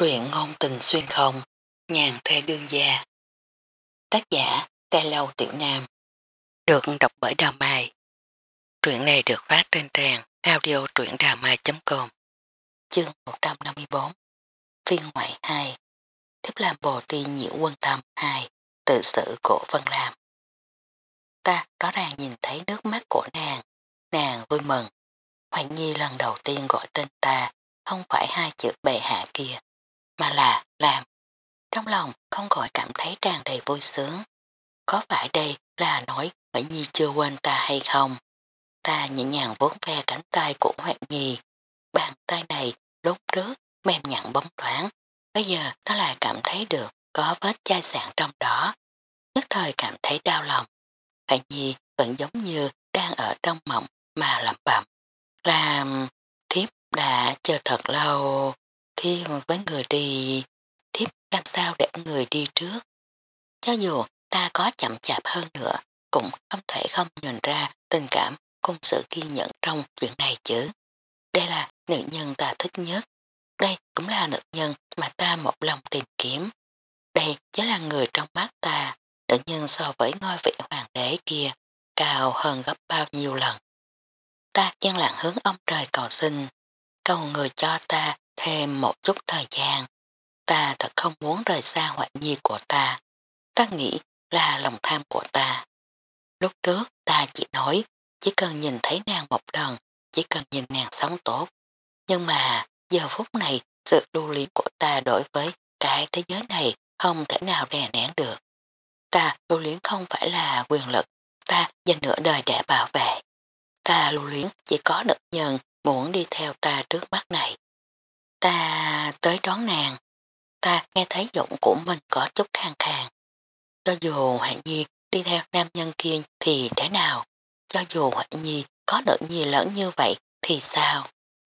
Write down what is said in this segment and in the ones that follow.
Truyện ngôn tình xuyên không, nhàn thê đương gia. Tác giả, Tê Lâu Tiểu Nam. Được đọc bởi Đào Mai. Truyện này được phát trên trang audio truyệnđàmai.com Chương 154 Phiên ngoại 2 Thiếp làm bồ ti nhiễu quân tâm 2 Tự sự của Vân Lam Ta rõ ràng nhìn thấy nước mắt của nàng, nàng vui mừng. Hoàng Nhi lần đầu tiên gọi tên ta, không phải hai chữ bệ hạ kia mà là, làm. Trong lòng không khỏi cảm thấy tràn đầy vui sướng. Có phải đây là nói Huệ Nhi chưa quên ta hay không? Ta nhẹ nhàng vốn ve cánh tay của Huệ Nhi. Bàn tay này lúc trước mềm nhặn bóng thoáng. Bây giờ ta lại cảm thấy được có vết chai sạn trong đó. Nhất thời cảm thấy đau lòng. Huệ Nhi vẫn giống như đang ở trong mộng mà lẩm bẩm. Làm thiếp đã chờ thật lâu khi với người đi, thiếp làm sao để người đi trước. Cho dù ta có chậm chạp hơn nữa, cũng không thể không nhìn ra tình cảm cùng sự kiên nhẫn trong chuyện này chứ. Đây là nữ nhân ta thích nhất. Đây cũng là nữ nhân mà ta một lòng tìm kiếm. Đây chính là người trong mắt ta, nữ nhân so với ngôi vị hoàng đế kia, cao hơn gấp bao nhiêu lần. Ta yên lặng hướng ông trời cầu xin, cầu người cho ta thêm một chút thời gian. Ta thật không muốn rời xa hoạn nhi của ta. Ta nghĩ là lòng tham của ta. Lúc trước ta chỉ nói chỉ cần nhìn thấy nàng một lần, chỉ cần nhìn nàng sống tốt. Nhưng mà giờ phút này sự lưu luyến của ta đối với cái thế giới này không thể nào đè nén được. Ta lưu luyến không phải là quyền lực, ta dành nửa đời để bảo vệ. Ta lưu luyến chỉ có nữ nhân muốn đi theo ta trước mắt này. Ta tới đón nàng. Ta nghe thấy giọng của mình có chút khang khàng. Cho dù hạnh Nhi đi theo nam nhân kia thì thế nào? Cho dù hạnh Nhi có nữ nhi lớn như vậy thì sao?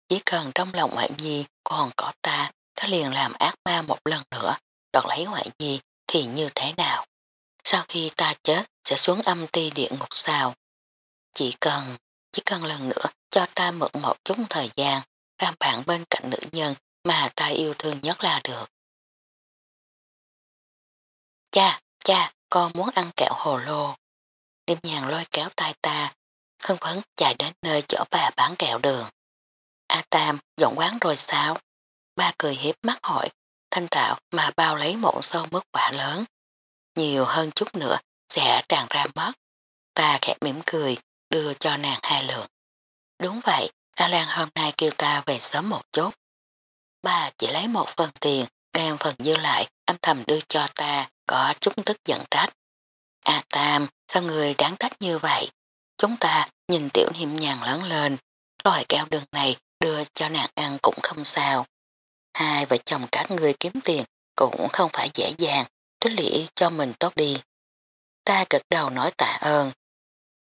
Chỉ cần trong lòng hạnh Nhi còn có ta, ta liền làm ác ma một lần nữa, đoạt lấy hạnh Nhi thì như thế nào? Sau khi ta chết sẽ xuống âm ti địa ngục sao? Chỉ cần, chỉ cần lần nữa cho ta mượn một chút thời gian, làm bạn bên cạnh nữ nhân mà ta yêu thương nhất là được. Cha, cha, con muốn ăn kẹo hồ lô. Đêm nhàn lôi kéo tay ta, hưng phấn chạy đến nơi chỗ bà bán kẹo đường. A Tam, dọn quán rồi sao? Ba cười hiếp mắt hỏi, thanh tạo mà bao lấy một sâu mức quả lớn. Nhiều hơn chút nữa sẽ tràn ra mất. Ta khẽ mỉm cười, đưa cho nàng hai lượng. Đúng vậy, A Lan hôm nay kêu ta về sớm một chút. Ba chỉ lấy một phần tiền, đem phần dư lại, âm thầm đưa cho ta, có chút tức giận trách. A Tam, sao người đáng trách như vậy? Chúng ta nhìn tiểu niệm nhàn lớn lên, loài keo đường này đưa cho nàng ăn cũng không sao. Hai vợ chồng các người kiếm tiền cũng không phải dễ dàng, trích lũy cho mình tốt đi. Ta cực đầu nói tạ ơn.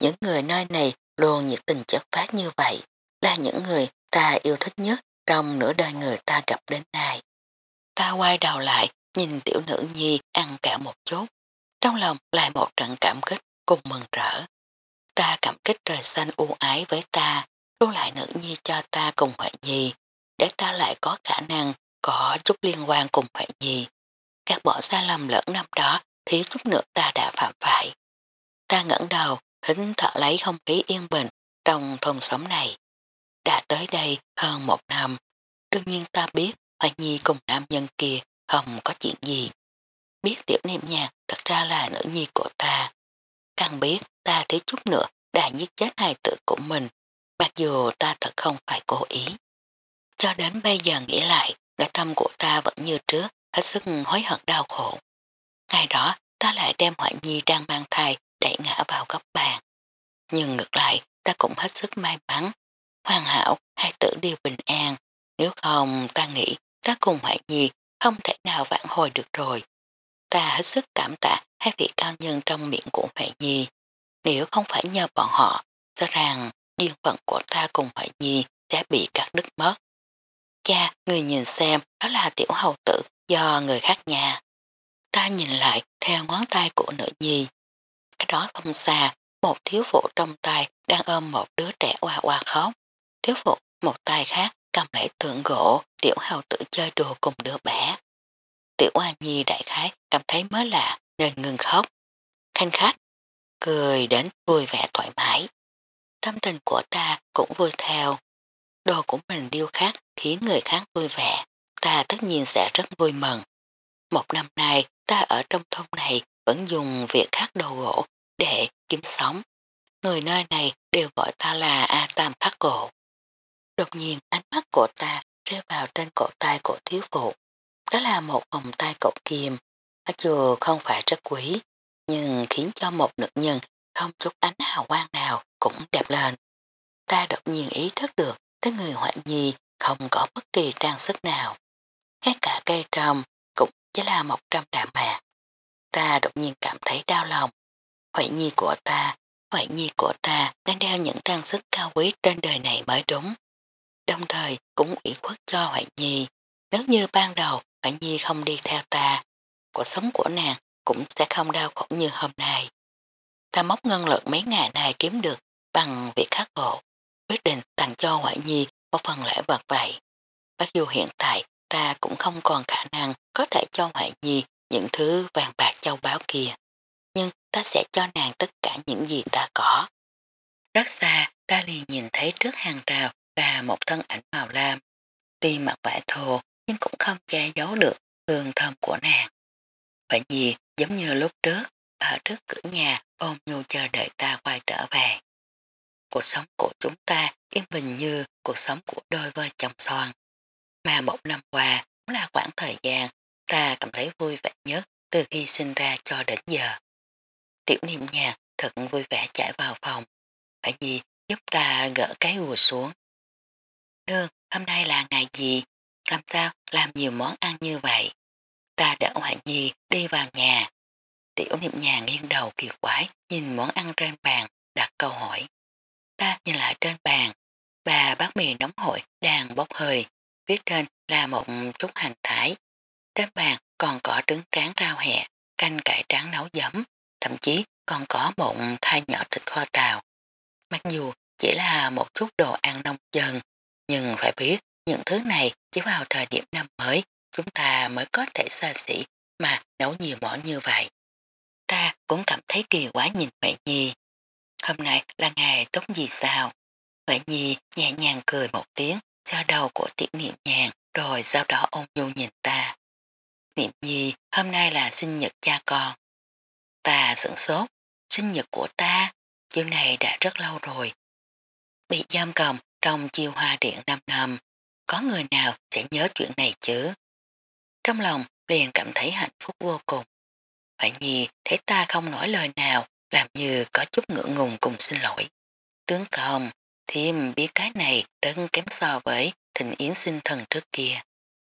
Những người nơi này luôn nhiệt tình chất phát như vậy, là những người ta yêu thích nhất trong nửa đời người ta gặp đến nay. Ta quay đầu lại, nhìn tiểu nữ nhi ăn kẹo một chút. Trong lòng lại một trận cảm kích cùng mừng rỡ. Ta cảm kích trời xanh ưu ái với ta, lưu lại nữ nhi cho ta cùng Huệ Nhi, để ta lại có khả năng có chút liên quan cùng Huệ Nhi. Các bỏ sai lầm lẫn năm đó thiếu chút nữa ta đã phạm phải. Ta ngẩng đầu, hính thở lấy không khí yên bình trong thôn xóm này. Đã tới đây hơn một năm, đương nhiên ta biết Hoài Nhi cùng nam nhân kia không có chuyện gì. Biết tiểu niệm nhạc thật ra là nữ nhi của ta. Càng biết ta thấy chút nữa đã giết chết hài tử của mình, mặc dù ta thật không phải cố ý. Cho đến bây giờ nghĩ lại, nội tâm của ta vẫn như trước, hết sức hối hận đau khổ. Ngày đó, ta lại đem Hoài Nhi đang mang thai đẩy ngã vào góc bàn. Nhưng ngược lại, ta cũng hết sức may mắn. Hoàn hảo, hai tử đều bình an. Nếu không, ta nghĩ ta cùng Hoại Nhi không thể nào vãn hồi được rồi. Ta hết sức cảm tạ hai vị cao nhân trong miệng của Huệ Nhi. Nếu không phải nhờ bọn họ, rõ ràng duyên phận của ta cùng Huệ Nhi sẽ bị cắt đứt mất. Cha, người nhìn xem, đó là tiểu hầu tử do người khác nhà. Ta nhìn lại theo ngón tay của nữ nhi. Cái đó không xa, một thiếu phụ trong tay đang ôm một đứa trẻ hoa hoa khóc. Thiếu phụ một tay khác cầm lấy tượng gỗ tiểu hào tử chơi đùa cùng đứa bé. Tiểu Hoa Nhi đại khái cảm thấy mới lạ nên ngừng khóc. Khanh khách, cười đến vui vẻ thoải mái. Tâm tình của ta cũng vui theo. Đồ của mình điêu khắc khiến người khác vui vẻ, ta tất nhiên sẽ rất vui mừng. Một năm nay ta ở trong thôn này vẫn dùng việc khắc đồ gỗ để kiếm sống. Người nơi này đều gọi ta là A Tam khắc gỗ. Đột nhiên ánh mắt của ta rơi vào trên cổ tay của thiếu phụ. Đó là một vòng tay cổ kim, mặc dù không phải rất quý, nhưng khiến cho một nữ nhân không chút ánh hào quang nào cũng đẹp lên. Ta đột nhiên ý thức được đến người hoạn nhi không có bất kỳ trang sức nào. Ngay cả cây trầm cũng chỉ là một trăm đạm mạc. Ta đột nhiên cảm thấy đau lòng. họa nhi của ta, họa nhi của ta đang đeo những trang sức cao quý trên đời này mới đúng. Đồng thời cũng ủy khuất cho Hoại nhi. Nếu như ban đầu Hoại nhi không đi theo ta, cuộc sống của nàng cũng sẽ không đau khổ như hôm nay. Ta móc ngân lượng mấy ngày này kiếm được bằng việc khắc gỗ, quyết định tặng cho Hoại nhi một phần lễ vật vậy. Bác dù hiện tại ta cũng không còn khả năng có thể cho Hoại Nhi những thứ vàng bạc châu báu kia. Nhưng ta sẽ cho nàng tất cả những gì ta có. Rất xa, ta liền nhìn thấy trước hàng rào là một thân ảnh màu lam. Tuy mặt vải thô nhưng cũng không che giấu được hương thơm của nàng. Vậy gì giống như lúc trước, ở trước cửa nhà ôm nhu chờ đợi ta quay trở về. Cuộc sống của chúng ta yên bình như cuộc sống của đôi vợ chồng son. Mà một năm qua cũng là khoảng thời gian ta cảm thấy vui vẻ nhất từ khi sinh ra cho đến giờ. Tiểu niệm nhạc thật vui vẻ chạy vào phòng. Phải gì giúp ta gỡ cái gùa xuống. Nương, hôm nay là ngày gì? Làm sao làm nhiều món ăn như vậy? Ta đỡ Hoàng Nhi đi vào nhà. Tiểu niệm nhà nghiêng đầu kỳ quái nhìn món ăn trên bàn đặt câu hỏi. Ta nhìn lại trên bàn, bà bát mì nóng hổi đang bốc hơi, viết trên là một chút hành thái. Trên bàn còn có trứng tráng rau hẹ, canh cải tráng nấu giấm, thậm chí còn có một khai nhỏ thịt kho tàu. Mặc dù chỉ là một chút đồ ăn nông dân, nhưng phải biết những thứ này chỉ vào thời điểm năm mới chúng ta mới có thể xa xỉ mà nấu nhiều món như vậy. Ta cũng cảm thấy kỳ quá nhìn mẹ Nhi. Hôm nay là ngày tốt gì sao? Huệ Nhi nhẹ nhàng cười một tiếng, cho đầu của tiễn niệm nhàn, rồi sau đó ôn nhu nhìn ta. Niệm Nhi, hôm nay là sinh nhật cha con. Ta sửng sốt, sinh nhật của ta, chiều này đã rất lâu rồi. Bị giam cầm trong chiêu hoa điện 5 năm, có người nào sẽ nhớ chuyện này chứ? Trong lòng liền cảm thấy hạnh phúc vô cùng. Phải Nhi thấy ta không nói lời nào, làm như có chút ngượng ngùng cùng xin lỗi. Tướng công, thêm biết cái này rất kém so với thịnh yến sinh thần trước kia.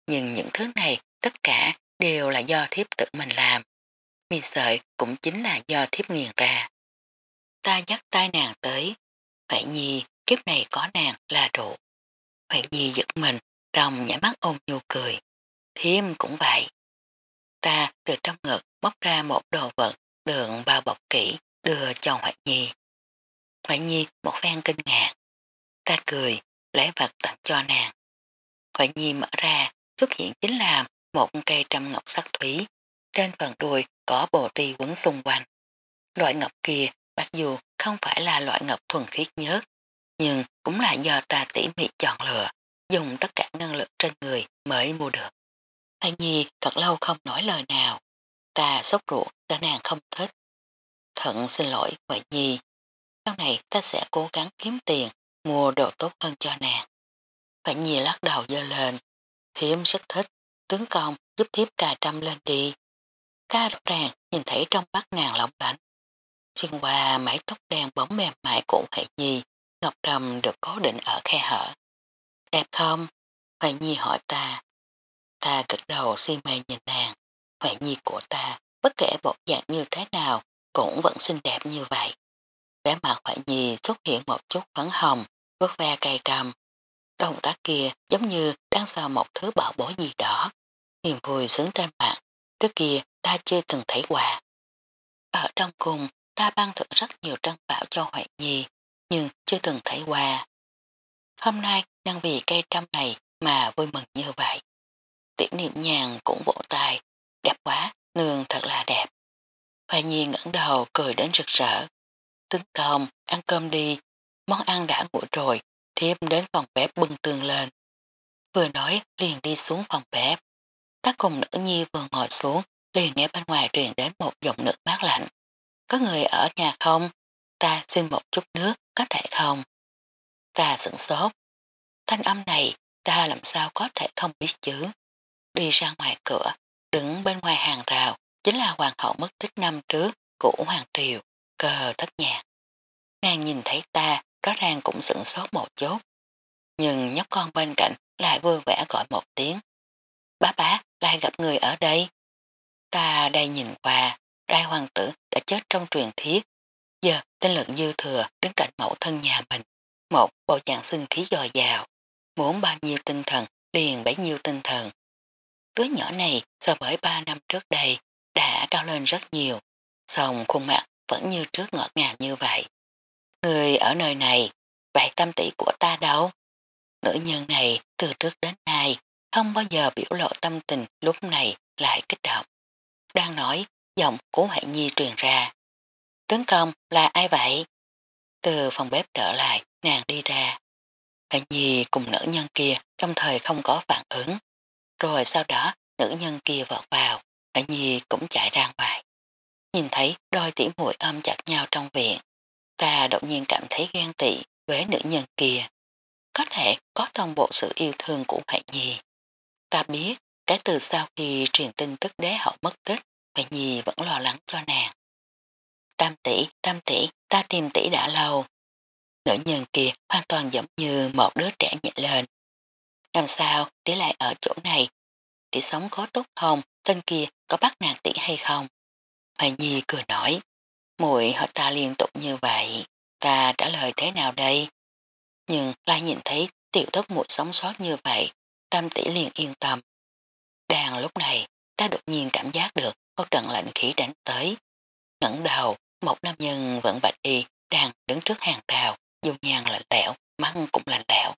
Nhưng những thứ này tất cả đều là do thiếp tự mình làm. Mì sợi cũng chính là do thiếp nghiền ra. Ta dắt tay nàng tới. vậy nhi kiếp này có nàng là đủ. Huệ nhi giật mình rồng nhảy mắt ôm nhu cười. Thiêm cũng vậy. Ta từ trong ngực bóc ra một đồ vật đường bao bọc kỹ đưa cho Huệ nhi. Huệ nhi một phen kinh ngạc. Ta cười, lấy vật tặng cho nàng. Huệ nhi mở ra, xuất hiện chính là một cây trăm ngọc sắc thủy. Trên phần đuôi có bồ ti quấn xung quanh. Loại ngọc kia, mặc dù không phải là loại ngọc thuần khiết nhất, nhưng cũng là do ta tỉ mỉ chọn lựa, dùng tất cả năng lực trên người mới mua được. Huệ nhi thật lâu không nói lời nào. Ta sốt ruột, ta nàng không thích. Thận xin lỗi Huệ nhi. Sau này ta sẽ cố gắng kiếm tiền mua đồ tốt hơn cho nàng. Huệ Nhi lắc đầu dơ lên, thiếm rất thích, tướng công giúp thiếp cà trăm lên đi. ta rõ ràng nhìn thấy trong mắt nàng lỏng lạnh. Xuyên qua mái tóc đen bóng mềm mại của Huệ Nhi, Ngọc Trầm được cố định ở khe hở. Đẹp không? Huệ Nhi hỏi ta. Ta cực đầu si mê nhìn nàng. Huệ Nhi của ta, bất kể bộ dạng như thế nào, cũng vẫn xinh đẹp như vậy. Vẻ mặt Huệ Nhi xuất hiện một chút phấn hồng, vớt ve cây trầm. Động tác kia giống như đang sờ một thứ bảo bối gì đó. Niềm vui sướng trên mặt, trước kia ta chưa từng thấy quà. Ở trong cùng, ta ban thưởng rất nhiều trân bảo cho Huệ Nhi, nhưng chưa từng thấy qua Hôm nay đang vì cây trăm này mà vui mừng như vậy. Tiểu niệm nhàn cũng vỗ tay, đẹp quá, nương thật là đẹp. Hoa Nhi ngẩng đầu cười đến rực rỡ. Tướng công, ăn cơm đi, món ăn đã nguội rồi, thiếp đến phòng bếp bưng tương lên. Vừa nói liền đi xuống phòng bếp. Các cùng nữ nhi vừa ngồi xuống, liền nghe bên ngoài truyền đến một giọng nước mát lạnh. Có người ở nhà không? Ta xin một chút nước, có thể không? Ta sửng sốt. Thanh âm này, ta làm sao có thể không biết chứ? Đi ra ngoài cửa, đứng bên ngoài hàng rào, chính là hoàng hậu mất tích năm trước của Hoàng Triều, cờ thất nhạc. Nàng nhìn thấy ta, rõ ràng cũng sửng sốt một chút. Nhưng nhóc con bên cạnh lại vui vẻ gọi một tiếng. Bá bá, lại gặp người ở đây. Ta đây nhìn qua, đại hoàng tử đã chết trong truyền thiết. Giờ tinh lực dư thừa đứng cạnh mẫu thân nhà mình. Một bộ dạng sinh khí dò dào. Muốn bao nhiêu tinh thần liền bấy nhiêu tinh thần. Đứa nhỏ này so với ba năm trước đây đã cao lên rất nhiều. Xong khuôn mặt vẫn như trước ngọt ngào như vậy. Người ở nơi này, vậy tâm tỷ của ta đâu? Nữ nhân này từ trước đến nay không bao giờ biểu lộ tâm tình lúc này lại kích động. Đang nói, giọng của Huệ Nhi truyền ra. Tướng công là ai vậy? Từ phòng bếp trở lại, nàng đi ra. Huệ Nhi cùng nữ nhân kia trong thời không có phản ứng. Rồi sau đó, nữ nhân kia vọt vào, Huệ Nhi cũng chạy ra ngoài. Nhìn thấy đôi tỉ muội ôm chặt nhau trong viện, ta đột nhiên cảm thấy ghen tị với nữ nhân kia. Có thể có toàn bộ sự yêu thương của Hoài Nhi. Ta biết, cái từ sau khi truyền tin tức đế hậu mất tích, Hoài Nhi vẫn lo lắng cho nàng. Tam tỷ, tam tỷ, ta tìm tỷ đã lâu. Nữ nhân kia hoàn toàn giống như một đứa trẻ nhẹ lên. Làm sao tỷ lại ở chỗ này? Tỷ sống có tốt không? Tên kia có bắt nàng tỷ hay không? Hoài Nhi cười nói. Mùi hỏi ta liên tục như vậy. Ta trả lời thế nào đây? Nhưng lại nhìn thấy tiểu thất muội sống sót như vậy. Tam tỷ liền yên tâm. Đang lúc này, ta đột nhiên cảm giác được có trận lạnh khí đánh tới. ngẩng đầu, một nam nhân vẫn bạch y đang đứng trước hàng rào, dung nhàn lạnh lẽo, mắt cũng lạnh lẽo.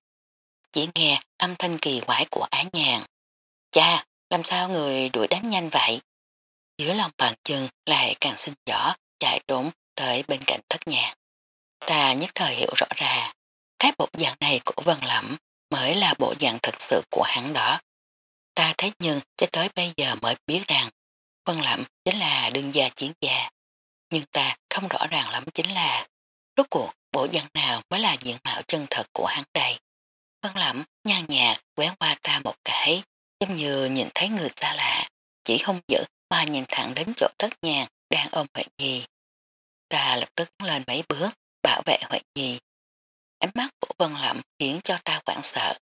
Chỉ nghe âm thanh kỳ quái của án nhàn. Cha, làm sao người đuổi đánh nhanh vậy? Giữa lòng bàn chân lại càng xinh rõ, chạy trốn tới bên cạnh thất nhạc. Ta nhất thời hiểu rõ ra, cái bộ dạng này của Vân Lẩm mới là bộ dạng thật sự của hắn đó. Ta thấy nhưng cho tới bây giờ mới biết rằng Vân Lẩm chính là đương gia chiến gia. Nhưng ta không rõ ràng lắm chính là rốt cuộc bộ dạng nào mới là diện mạo chân thật của hắn đây. Vân Lẩm nhàn nhạt quén qua ta một cái, giống như nhìn thấy người xa lạ, chỉ không giữ mà nhìn thẳng đến chỗ thất nhàn đang ôm Huệ Nhi. Ta lập tức lên mấy bước, bảo vệ Huệ Nhi. Ánh mắt của Vân Lẩm khiến cho ta quảng sợ,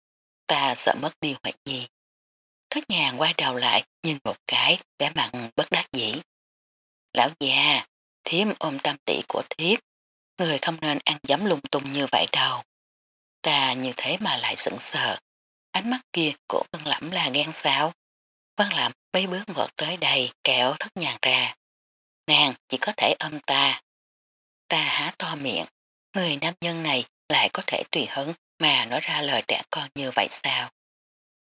ta sợ mất đi Huệ Nhi. Thất nhàn quay đầu lại nhìn một cái vẻ mặn bất đắc dĩ. Lão già, thiếm ôm tam tỷ của thiếp, người không nên ăn dám lung tung như vậy đâu. Ta như thế mà lại sững sờ. Ánh mắt kia của Vân Lẩm là ghen sao? Vân Lẩm mấy bước vọt tới đây kẹo thất nhàn ra. Nàng chỉ có thể ôm ta. Ta há to miệng. Người nam nhân này lại có thể tùy hứng mà nói ra lời trẻ con như vậy sao?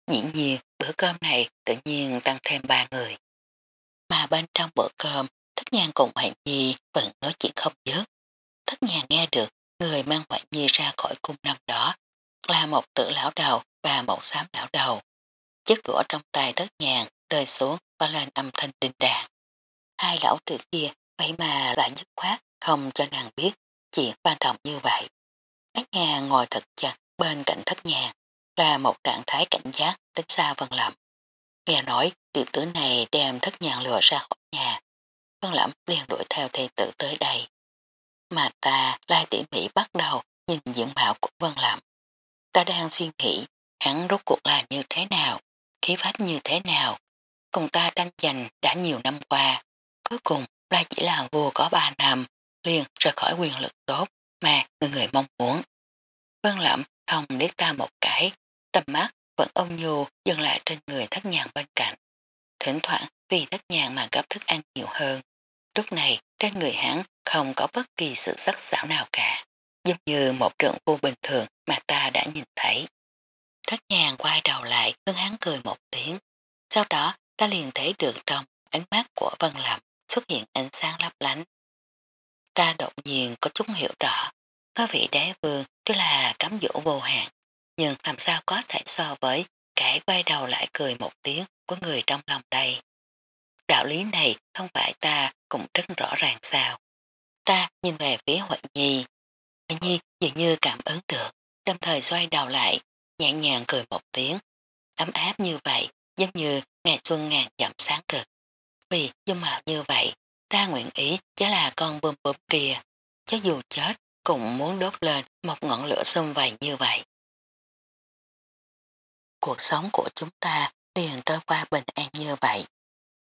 Dĩ nhiên bữa cơm này tự nhiên tăng thêm ba người. Mà bên trong bữa cơm Thất Nhàn cùng Hoạn Nhi vẫn nói chuyện không dứt. Thất Nhàn nghe được người mang Hoạn Nhi ra khỏi cung năm đó là một tử lão đầu và một xám lão đầu. Chiếc đũa trong tay Thất Nhàn rơi xuống và lên âm thanh đinh đàn. Hai lão tử kia vậy mà lại dứt khoát không cho nàng biết chuyện quan trọng như vậy. Thất nhàng ngồi thật chặt bên cạnh Thất Nhàn, là một trạng thái cảnh giác đến xa Vân lầm. Nghe nói tiểu tử này đem Thất Nhàn lừa ra khỏi nhà. Vân Lẩm liền đuổi theo thầy tử tới đây. Mà ta lai tỉ mỉ bắt đầu nhìn diện mạo của Vân Lẩm. Ta đang suy nghĩ hắn rốt cuộc làm như thế nào, khí phách như thế nào. Cùng ta tranh giành đã nhiều năm qua. Cuối cùng là chỉ là vua có ba năm, liền rời khỏi quyền lực tốt mà người người mong muốn. Vân Lẩm không liếc ta một cái, tầm mắt vẫn ôm nhu dừng lại trên người thất nhàn bên cạnh. Thỉnh thoảng vì thất nhàn mà gấp thức ăn nhiều hơn. Lúc này trên người hắn không có bất kỳ sự sắc xảo nào cả, giống như một trượng phu bình thường mà ta đã nhìn thấy. Thất nhàng quay đầu lại hướng hắn cười một tiếng. Sau đó ta liền thấy được trong ánh mắt của Vân Lâm xuất hiện ánh sáng lấp lánh. Ta đột nhiên có chút hiểu rõ, có vị đế vương tức là cấm dỗ vô hạn, nhưng làm sao có thể so với cái quay đầu lại cười một tiếng của người trong lòng đây. Đạo lý này không phải ta cũng rất rõ ràng sao. Ta nhìn về phía Huệ Nhi. Huệ Nhi dường như cảm ứng được, đồng thời xoay đầu lại, nhẹ nhàng cười một tiếng. Ấm áp như vậy, giống như ngày xuân ngàn dặm sáng rực. Vì dung mạo như vậy, ta nguyện ý chỉ là con bơm bơm kia, cho dù chết cũng muốn đốt lên một ngọn lửa xung vầy như vậy. Cuộc sống của chúng ta liền trôi qua bình an như vậy.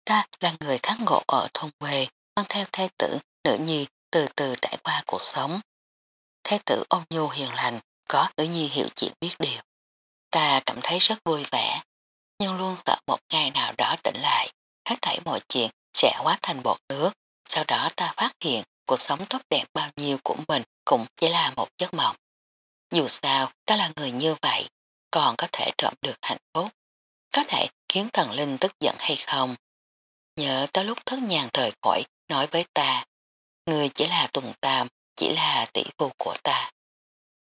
Ta là người kháng ngộ ở thôn quê, mang theo thê tử, nữ nhi từ từ trải qua cuộc sống. Thế tử ôn nhu hiền lành, có nữ nhi hiểu chuyện biết điều. Ta cảm thấy rất vui vẻ, nhưng luôn sợ một ngày nào đó tỉnh lại, hết thảy mọi chuyện sẽ hóa thành bọt nước. Sau đó ta phát hiện cuộc sống tốt đẹp bao nhiêu của mình cũng chỉ là một giấc mộng. Dù sao, ta là người như vậy, còn có thể trộm được hạnh phúc. Có thể khiến thần linh tức giận hay không? Nhớ tới lúc thất nhàn rời khỏi, nói với ta, người chỉ là tùng tam, chỉ là tỷ phu của ta.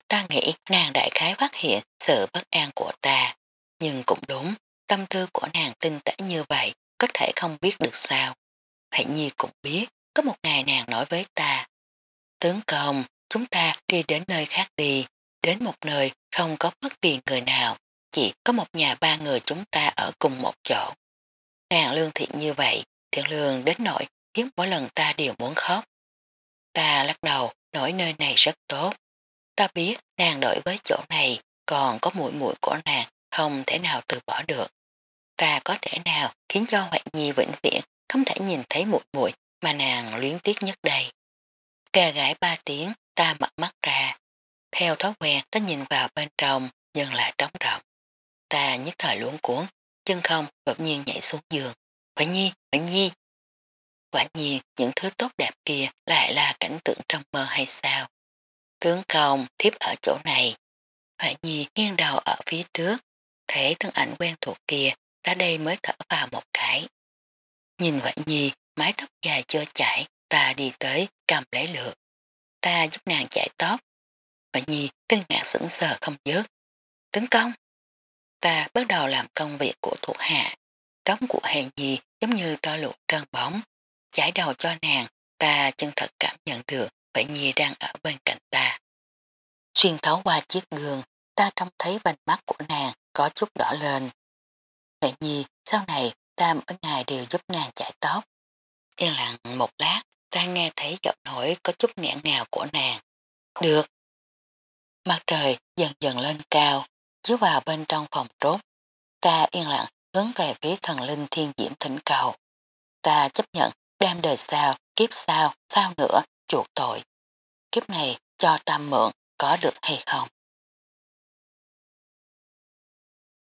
Ta nghĩ nàng đại khái phát hiện sự bất an của ta, nhưng cũng đúng, tâm tư của nàng tinh tẩy như vậy, có thể không biết được sao. Hãy nhi cũng biết, có một ngày nàng nói với ta, tướng công, chúng ta đi đến nơi khác đi, đến một nơi không có bất kỳ người nào, chỉ có một nhà ba người chúng ta ở cùng một chỗ. Nàng lương thiện như vậy, thiện lương đến nỗi khiến mỗi lần ta đều muốn khóc. Ta lắc đầu, nói nơi này rất tốt. Ta biết nàng đổi với chỗ này, còn có mũi mũi của nàng không thể nào từ bỏ được. Ta có thể nào khiến cho Hoại Nhi vĩnh viễn không thể nhìn thấy mũi mũi mà nàng luyến tiếc nhất đây. Gà gãi ba tiếng, ta mở mắt ra. Theo thói quen ta nhìn vào bên trong, nhưng là trống rộng. Ta nhất thời luống cuốn, chân không đột nhiên nhảy xuống giường. Hoại Nhi, Hoại Nhi. Quả nhiên, những thứ tốt đẹp kia lại là cảnh tượng trong mơ hay sao. Tướng công thiếp ở chỗ này. quả Nhi nghiêng đầu ở phía trước. thấy thân ảnh quen thuộc kia ta đây mới thở vào một cái. Nhìn quả Nhi mái tóc dài chưa chảy ta đi tới cầm lấy lượt. Ta giúp nàng chạy tóc. quả Nhi kinh ngạc sững sờ không dứt. Tướng công. Ta bắt đầu làm công việc của thuộc hạ. Tóc của Hàn Nhi giống như to lụt trơn bóng. Chải đầu cho nàng, ta chân thật cảm nhận được Huệ Nhi đang ở bên cạnh ta. Xuyên thấu qua chiếc gương, ta trông thấy vành mắt của nàng có chút đỏ lên. Huệ Nhi, sau này ta mỗi ngày đều giúp nàng chải tóc. Yên lặng một lát, ta nghe thấy giọng nổi có chút nghẹn ngào của nàng. Được. Mặt trời dần dần lên cao, chiếu vào bên trong phòng trốt. Ta yên lặng hướng về phía thần linh thiên diễm thỉnh cầu. Ta chấp nhận đem đời sau, kiếp sau, sao nữa, chuột tội. Kiếp này cho ta mượn có được hay không?